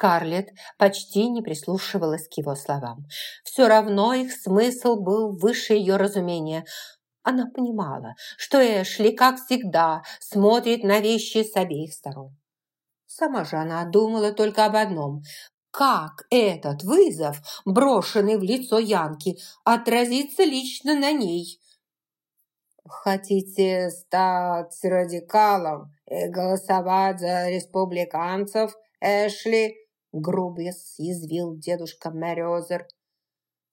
Скарлетт почти не прислушивалась к его словам. Все равно их смысл был выше ее разумения. Она понимала, что Эшли, как всегда, смотрит на вещи с обеих сторон. Сама же она думала только об одном – как этот вызов, брошенный в лицо Янки, отразится лично на ней. «Хотите стать радикалом и голосовать за республиканцев, Эшли?» Грубо съязвил дедушка Мэриозер.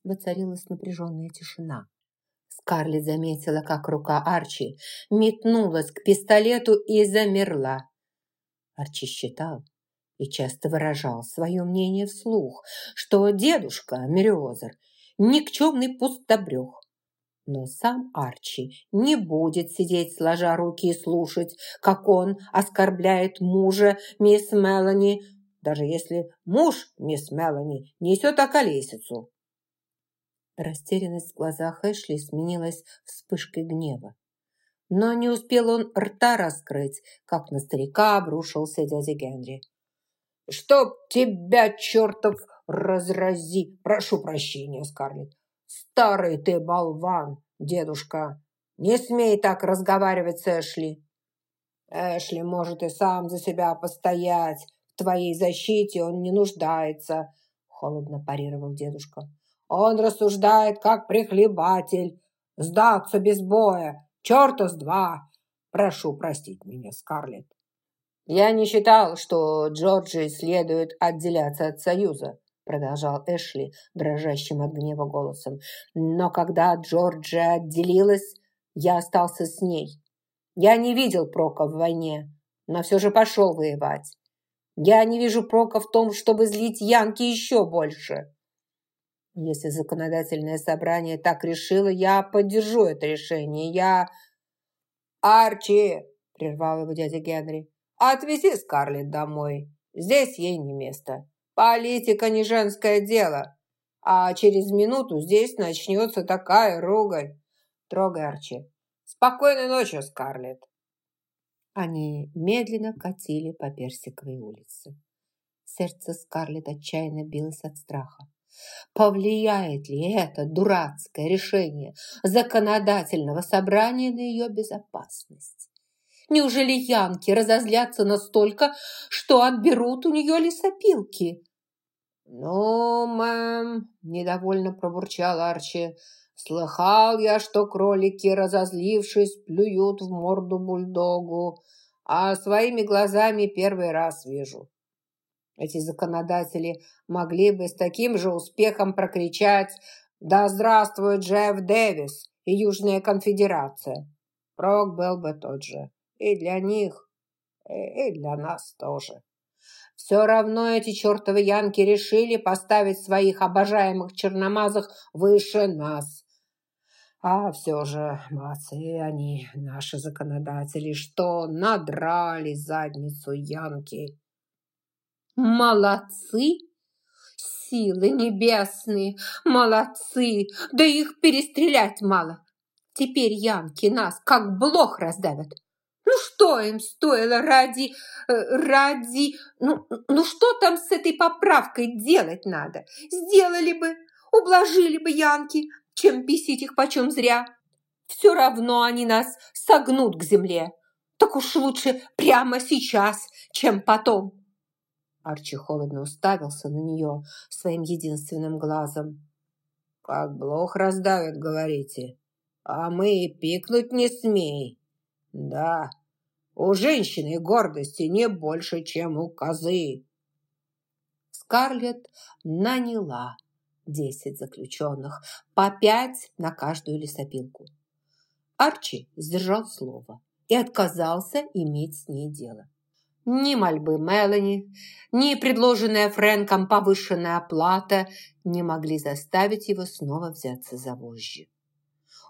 Воцарилась напряженная тишина. Скарлетт заметила, как рука Арчи метнулась к пистолету и замерла. Арчи считал, и часто выражал свое мнение вслух, что дедушка Мериозер – никчемный пустобрех. Но сам Арчи не будет сидеть сложа руки и слушать, как он оскорбляет мужа мисс Мелани, даже если муж мисс Мелани несет околесицу. Растерянность в глазах Эшли сменилась вспышкой гнева. Но не успел он рта раскрыть, как на старика обрушился дядя Генри. «Чтоб тебя, чертов, разрази! Прошу прощения, Скарлетт. Старый ты болван, дедушка. Не смей так разговаривать с Эшли. Эшли может и сам за себя постоять. Твоей защите он не нуждается, холодно парировал дедушка. Он рассуждает, как прихлебатель. Сдаться без боя. Черта с два. Прошу простить меня, Скарлетт. «Я не считал, что Джорджи следует отделяться от Союза», продолжал Эшли дрожащим от гнева голосом. «Но когда Джорджи отделилась, я остался с ней. Я не видел прока в войне, но все же пошел воевать. Я не вижу прока в том, чтобы злить Янки еще больше. Если законодательное собрание так решило, я поддержу это решение. Я...» «Арчи!» – прервал его дядя Генри. Отвези Скарлетт домой. Здесь ей не место. Политика не женское дело. А через минуту здесь начнется такая ругань. Трогай, Арчи. Спокойной ночи, Скарлетт. Они медленно катили по Персиковой улице. Сердце Скарлетт отчаянно билось от страха. Повлияет ли это дурацкое решение законодательного собрания на ее безопасность? Неужели янки разозлятся настолько, что отберут у нее лесопилки? «Ну, мэм», – недовольно пробурчал Арчи, – «слыхал я, что кролики, разозлившись, плюют в морду бульдогу, а своими глазами первый раз вижу». Эти законодатели могли бы с таким же успехом прокричать «Да здравствует Джефф Дэвис и Южная конфедерация!» Прок был бы тот же. И для них, и для нас тоже. Все равно эти чертовы янки решили поставить своих обожаемых черномазых выше нас. А все же молодцы они, наши законодатели, что надрали задницу янки. Молодцы? Силы небесные, молодцы! Да их перестрелять мало. Теперь янки нас как блох раздавят. Ну что им стоило ради... Э, ради... Ну, ну что там с этой поправкой делать надо? Сделали бы, ублажили бы янки, чем бесить их почем зря. Все равно они нас согнут к земле. Так уж лучше прямо сейчас, чем потом. Арчи холодно уставился на нее своим единственным глазом. «Как блох раздавят, говорите, а мы и пикнуть не смей». Да, у женщины гордости не больше, чем у козы. Скарлетт наняла десять заключенных, по пять на каждую лесопилку. Арчи сдержал слово и отказался иметь с ней дело. Ни мольбы Мелани, ни предложенная Фрэнком повышенная оплата не могли заставить его снова взяться за вожжи.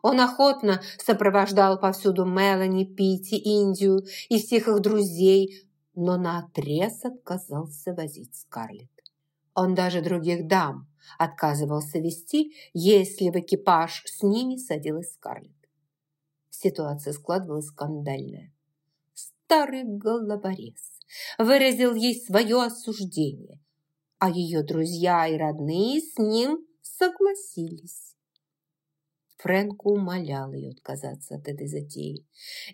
Он охотно сопровождал повсюду Мелани, Пити, Индию и всех их друзей, но наотрез отказался возить Скарлетт. Он даже других дам отказывался вести, если в экипаж с ними садилась Скарлетт. Ситуация складывалась скандальная. Старый головорез выразил ей свое осуждение, а ее друзья и родные с ним согласились. Фрэнк умолял ее отказаться от этой затеи.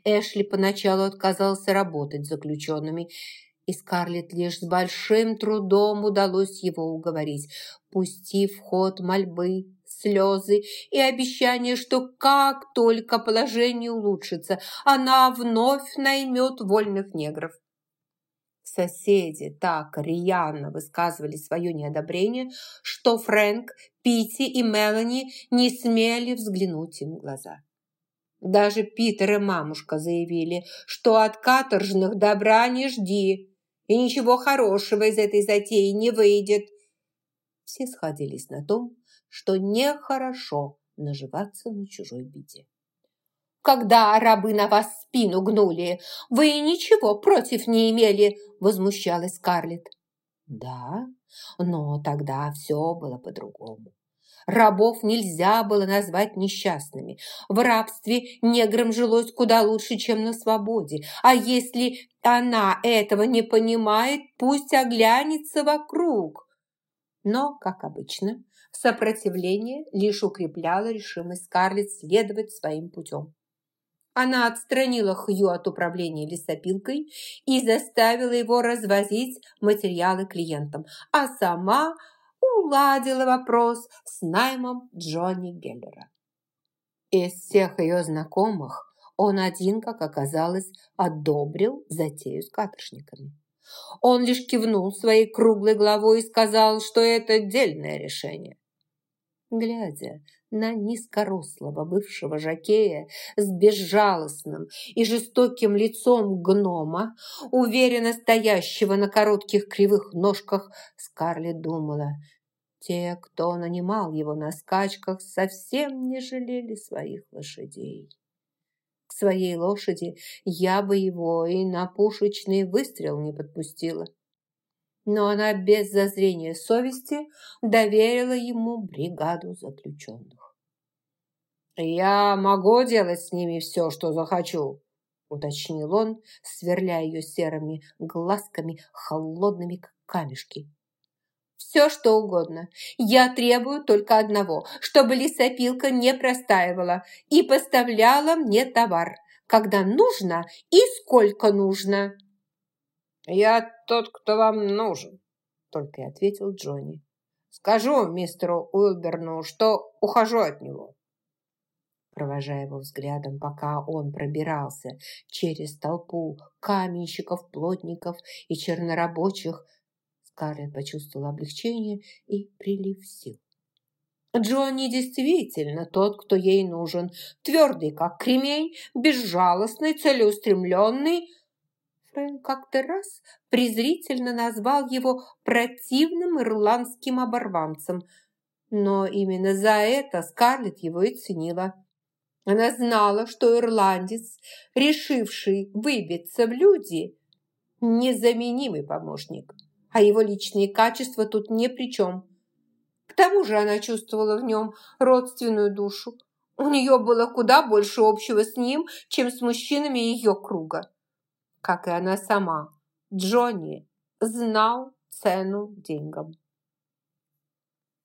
Эшли поначалу отказался работать с заключенными, и Скарлетт лишь с большим трудом удалось его уговорить, пустив в ход мольбы, слезы и обещание, что как только положение улучшится, она вновь наймет вольных негров. Соседи так рьяно высказывали свое неодобрение, что Фрэнк, Питти и Мелани не смели взглянуть им в глаза. Даже Питер и мамушка заявили, что от каторжных добра не жди, и ничего хорошего из этой затеи не выйдет. Все сходились на том, что нехорошо наживаться на чужой беде. «Когда рабы на вас спину гнули, вы ничего против не имели?» – возмущалась Скарлетт. «Да, но тогда все было по-другому. Рабов нельзя было назвать несчастными. В рабстве неграм жилось куда лучше, чем на свободе. А если она этого не понимает, пусть оглянется вокруг. Но, как обычно, Сопротивление лишь укрепляло решимость Скарлетт следовать своим путем. Она отстранила Хью от управления лесопилкой и заставила его развозить материалы клиентам, а сама уладила вопрос с наймом Джонни Геллера. Из всех ее знакомых он один, как оказалось, одобрил затею с каторшниками. Он лишь кивнул своей круглой головой и сказал, что это отдельное решение глядя на низкорослого бывшего жакея с безжалостным и жестоким лицом гнома, уверенно стоящего на коротких кривых ножках, Скарлетт думала, те, кто нанимал его на скачках, совсем не жалели своих лошадей. К своей лошади я бы его и на пушечный выстрел не подпустила но она без зазрения совести доверила ему бригаду заключенных. «Я могу делать с ними все, что захочу», – уточнил он, сверляя ее серыми глазками, холодными, как камешки. «Все, что угодно. Я требую только одного, чтобы лесопилка не простаивала и поставляла мне товар, когда нужно и сколько нужно». «Я тот, кто вам нужен», — только и ответил Джонни. «Скажу мистеру Уилберну, что ухожу от него». Провожая его взглядом, пока он пробирался через толпу каменщиков, плотников и чернорабочих, Скарлетт почувствовала облегчение и прилив сил. Джонни действительно тот, кто ей нужен. Твердый, как кремень, безжалостный, целеустремленный, Фрэнк как-то раз презрительно назвал его противным ирландским оборванцем. Но именно за это Скарлетт его и ценила. Она знала, что ирландец, решивший выбиться в люди, незаменимый помощник, а его личные качества тут ни при чем. К тому же она чувствовала в нем родственную душу. У нее было куда больше общего с ним, чем с мужчинами ее круга как и она сама, Джонни знал цену деньгам.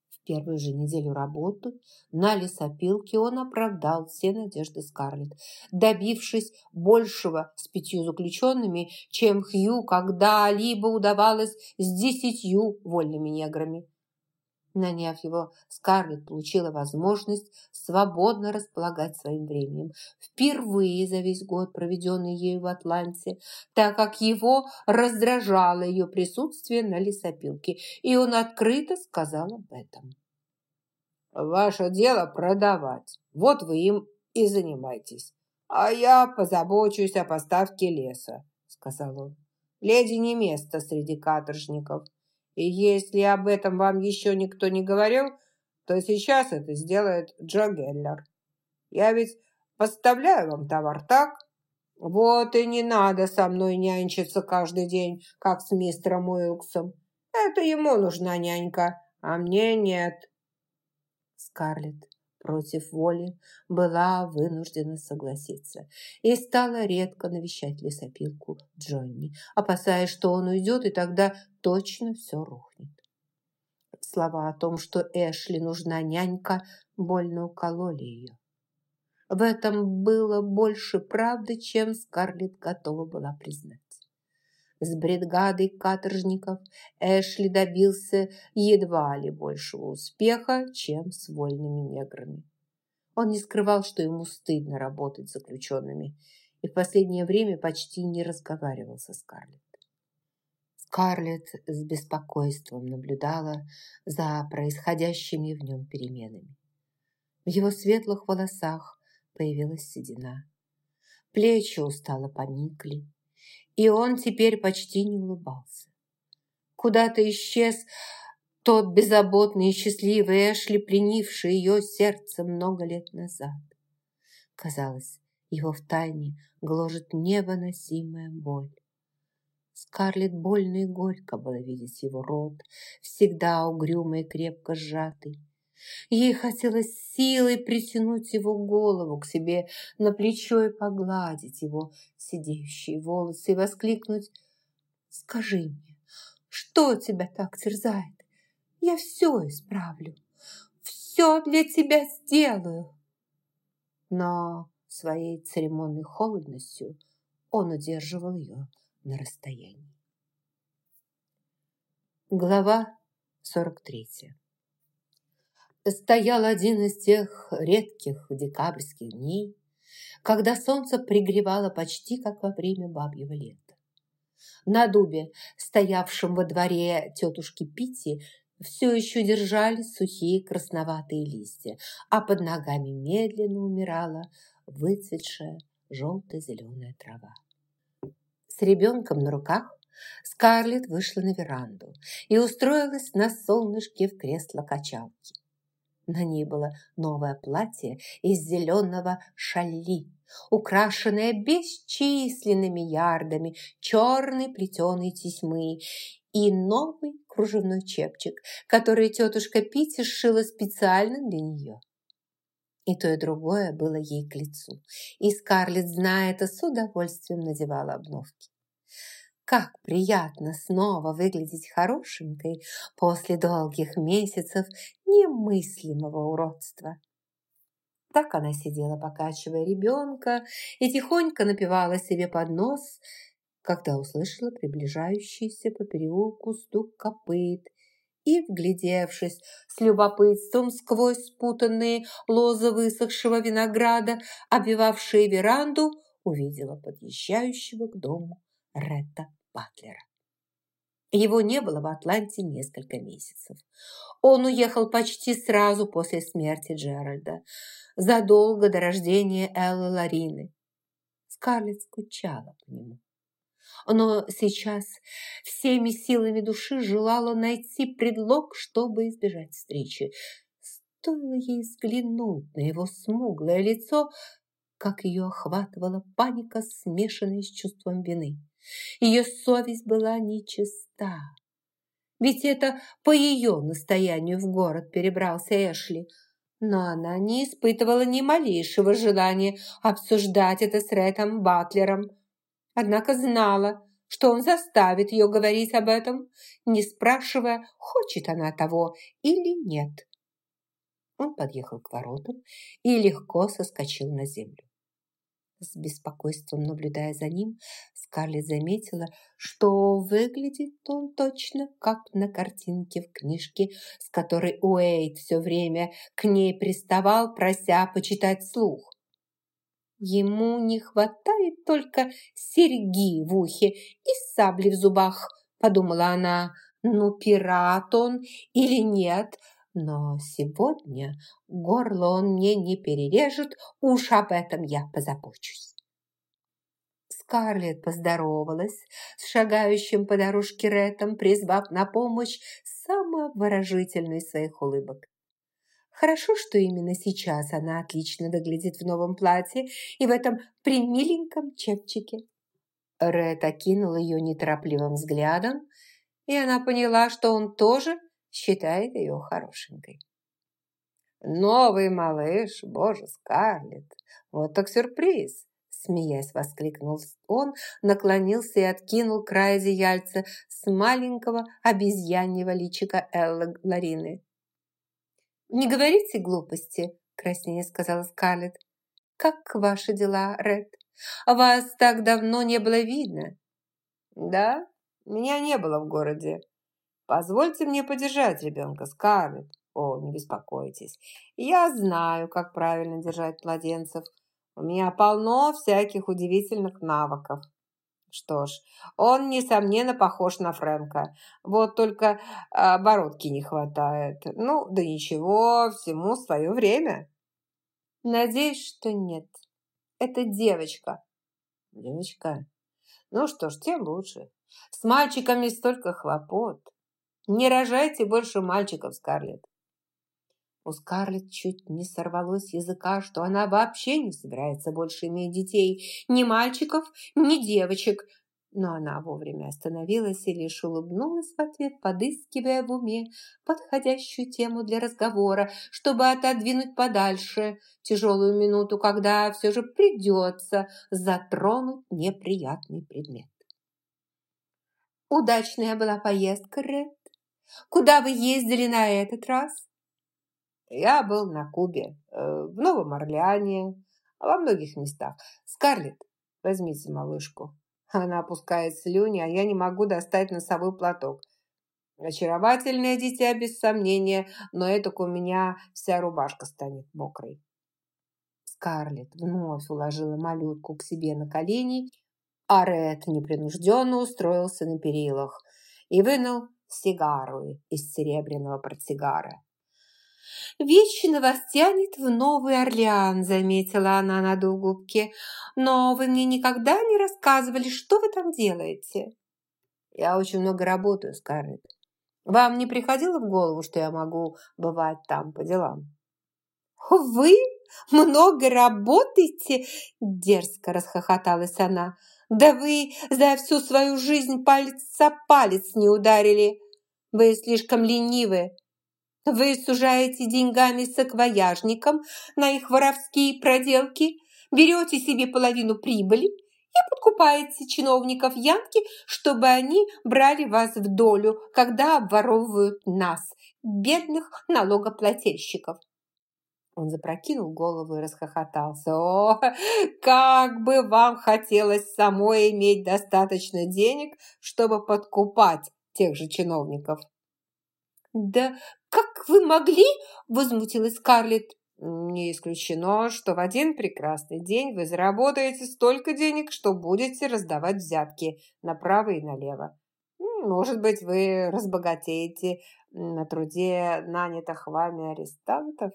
В первую же неделю работы на лесопилке он оправдал все надежды Скарлетт, добившись большего с пятью заключенными, чем Хью когда-либо удавалось с десятью вольными неграми. Наняв его, Скарлетт получила возможность свободно располагать своим временем. Впервые за весь год, проведенный ею в Атланте, так как его раздражало ее присутствие на лесопилке, и он открыто сказал об этом. «Ваше дело продавать. Вот вы им и занимайтесь. А я позабочусь о поставке леса», — сказал он. «Леди не место среди каторжников». И если об этом вам еще никто не говорил, то сейчас это сделает Джо Геллер. Я ведь поставляю вам товар, так? Вот и не надо со мной нянчиться каждый день, как с мистером Уилксом. Это ему нужна нянька, а мне нет. Скарлетт против воли была вынуждена согласиться и стала редко навещать лесопилку Джонни, опасаясь, что он уйдет, и тогда точно все рухнет. слова о том, что Эшли нужна нянька, больно укололи ее. В этом было больше правды, чем Скарлетт готова была признать. С бригадой каторжников Эшли добился едва ли большего успеха, чем с вольными неграми. Он не скрывал, что ему стыдно работать с заключенными, и в последнее время почти не разговаривал со Скарлетт. Скарлетт с беспокойством наблюдала за происходящими в нем переменами. В его светлых волосах появилась седина. Плечи устало поникли, и он теперь почти не улыбался. Куда-то исчез тот беззаботный и счастливый Эшли, пленивший ее сердце много лет назад. Казалось, его втайне гложет невыносимая боль. Скарлетт больно и горько было видеть его рот, всегда угрюмый и крепко сжатый. Ей хотелось силой притянуть его голову к себе на плечо и погладить его сидеющие волосы и воскликнуть «Скажи мне, что тебя так терзает? Я все исправлю, все для тебя сделаю». Но своей церемонной холодностью он удерживал ее на расстоянии. Глава 43 Стоял один из тех редких декабрьских дней, когда солнце пригревало почти как во время бабьего лета. На дубе, стоявшем во дворе тетушки Пити, все еще держались сухие красноватые листья, а под ногами медленно умирала выцветшая желто-зеленая трава. С ребенком на руках Скарлетт вышла на веранду и устроилась на солнышке в кресло качалки. На ней было новое платье из зеленого шалли, украшенное бесчисленными ярдами черной плетеной тесьмы и новый кружевной чепчик, который тетушка Питти сшила специально для нее. И то, и другое было ей к лицу, и Скарлетт, зная это, с удовольствием надевала обновки. Как приятно снова выглядеть хорошенькой после долгих месяцев немыслимого уродства. Так она сидела, покачивая ребенка, и тихонько напивала себе под нос, когда услышала приближающийся по переулку стук копыт и, вглядевшись с любопытством сквозь спутанные лозы высохшего винограда, обвивавшие веранду, увидела подъезжающего к дому Ретта Батлера. Его не было в Атланте несколько месяцев. Он уехал почти сразу после смерти Джеральда, задолго до рождения Эллы Ларины. Скарлетт скучала по нему но сейчас всеми силами души желала найти предлог, чтобы избежать встречи. Стоило ей взглянуть на его смуглое лицо, как ее охватывала паника, смешанная с чувством вины. Ее совесть была нечиста. Ведь это по ее настоянию в город перебрался Эшли. Но она не испытывала ни малейшего желания обсуждать это с Рэтом Батлером однако знала, что он заставит ее говорить об этом, не спрашивая, хочет она того или нет. Он подъехал к воротам и легко соскочил на землю. С беспокойством наблюдая за ним, Скарлетт заметила, что выглядит он точно как на картинке в книжке, с которой Уэйд все время к ней приставал, прося почитать слух. Ему не хватает только серьги в ухе и сабли в зубах, подумала она. Ну, пират он или нет, но сегодня горло он мне не перережет, уж об этом я позабочусь. Скарлетт поздоровалась с шагающим по дорожке Рэтом, призвав на помощь самовыражительный своих улыбок. Хорошо, что именно сейчас она отлично выглядит в новом платье и в этом примиленьком чепчике. Ред окинул ее неторопливым взглядом, и она поняла, что он тоже считает ее хорошенькой. «Новый малыш, боже, Скарлетт, вот так сюрприз!» Смеясь, воскликнул он, наклонился и откинул край одеяльца с маленького обезьяньего личика Эллы Ларины. «Не говорите глупости», – краснее сказала Скарлетт. «Как ваши дела, Ред? Вас так давно не было видно». «Да, меня не было в городе. Позвольте мне подержать ребенка, Скарлетт. О, не беспокойтесь. Я знаю, как правильно держать младенцев. У меня полно всяких удивительных навыков. Что ж, он, несомненно, похож на Фрэнка. Вот только а, бородки не хватает. Ну, да ничего, всему свое время. Надеюсь, что нет. Это девочка. Девочка? Ну что ж, тем лучше. С мальчиками столько хлопот. Не рожайте больше мальчиков, Скарлетт. У Скарлетт чуть не сорвалось языка, что она вообще не собирается больше иметь детей. Ни мальчиков, ни девочек. Но она вовремя остановилась и лишь улыбнулась в ответ, подыскивая в уме подходящую тему для разговора, чтобы отодвинуть подальше тяжелую минуту, когда все же придется затронуть неприятный предмет. «Удачная была поездка, Ред. Куда вы ездили на этот раз?» Я был на Кубе, э, в Новом Орлеане, во многих местах. Скарлетт, возьмите малышку. Она опускает слюни, а я не могу достать носовой платок. Очаровательное дитя, без сомнения, но это у меня вся рубашка станет мокрой. Скарлетт вновь уложила малютку к себе на колени, а Ред непринужденно устроился на перилах и вынул сигару из серебряного портсигара. «Вечно вас тянет в Новый Орлеан», – заметила она, надув губки. «Но вы мне никогда не рассказывали, что вы там делаете?» «Я очень много работаю, Скарлетт. Вам не приходило в голову, что я могу бывать там по делам?» «Вы много работаете?» – дерзко расхохоталась она. «Да вы за всю свою жизнь палец за палец не ударили. Вы слишком ленивы. Вы сужаете деньгами саквояжникам на их воровские проделки, берете себе половину прибыли и подкупаете чиновников Янки, чтобы они брали вас в долю, когда обворовывают нас, бедных налогоплательщиков. Он запрокинул голову и расхохотался. «О, как бы вам хотелось самой иметь достаточно денег, чтобы подкупать тех же чиновников!» «Да вы могли?» – возмутилась Скарлетт. «Не исключено, что в один прекрасный день вы заработаете столько денег, что будете раздавать взятки направо и налево. Может быть, вы разбогатеете на труде нанятых вами арестантов?»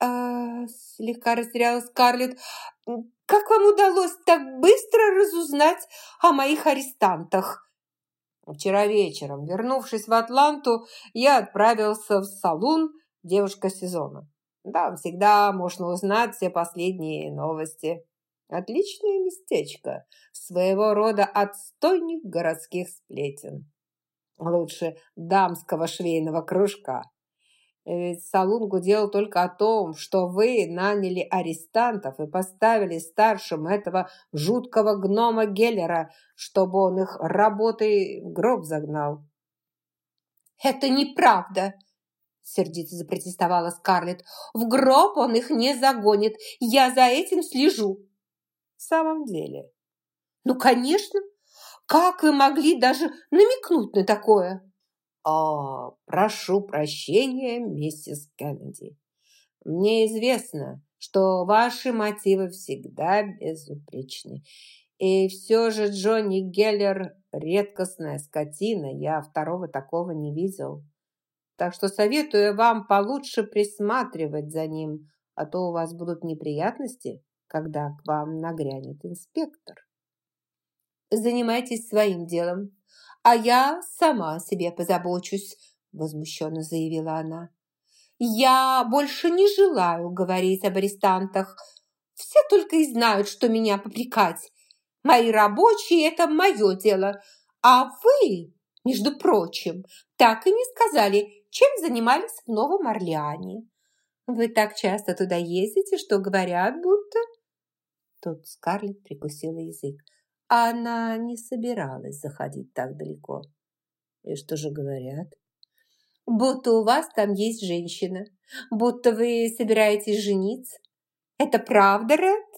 а, слегка растерялась Скарлетт. «Как вам удалось так быстро разузнать о моих арестантах?» Вчера вечером, вернувшись в Атланту, я отправился в салун «Девушка сезона». Там всегда можно узнать все последние новости. Отличное местечко, своего рода отстойник городских сплетен. Лучше дамского швейного кружка. Ведь салун гудел только о том, что вы наняли арестантов и поставили старшим этого жуткого гнома Геллера, чтобы он их работой в гроб загнал. «Это неправда!» – сердито запротестовала Скарлетт. «В гроб он их не загонит. Я за этим слежу». «В самом деле?» «Ну, конечно! Как вы могли даже намекнуть на такое?» «О, прошу прощения, миссис Кеннеди. Мне известно, что ваши мотивы всегда безупречны. И все же Джонни Геллер – редкостная скотина, я второго такого не видел. Так что советую вам получше присматривать за ним, а то у вас будут неприятности, когда к вам нагрянет инспектор. Занимайтесь своим делом, а я сама о себе позабочусь», – возмущенно заявила она. «Я больше не желаю говорить об арестантах. Все только и знают, что меня попрекать. Мои рабочие – это мое дело. А вы, между прочим, так и не сказали, чем занимались в Новом Орлеане. Вы так часто туда ездите, что говорят, будто...» Тут Скарлетт прикусила язык. Она не собиралась заходить так далеко. И что же говорят? Будто у вас там есть женщина. Будто вы собираетесь жениться. Это правда, Ред?